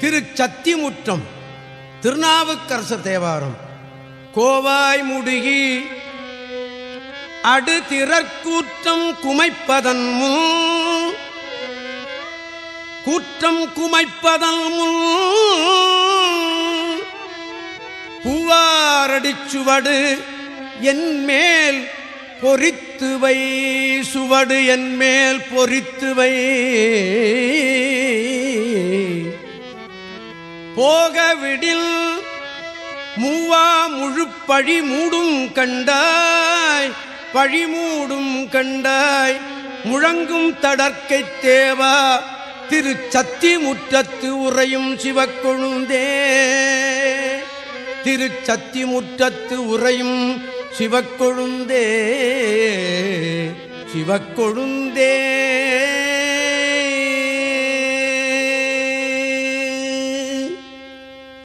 திரு சத்திமுற்றம் திருநாவுக்கரசர் தேவாரம். கோவாய் முடுகி அடு திறற்கூற்றம் குமைப்பதன் முன் கூற்றம் குமைப்பதன் முன் பூவாரடிச் சுவடு என் மேல் பொறித்துவை சுவடு என் மேல் பொறித்துவை போகவிடில் மூவா முழுப்பழி மூடும் கண்டாய் பழி மூடும் கண்டாய். முழங்கும் தடற்கை தேவா திரு சத்தி முற்றத்து உறையும் சிவக்கொழுந்தே. திரு சத்தி முற்றத்து உறையும் சிவக்கொழுந்தே சிவக்கொழுந்தே.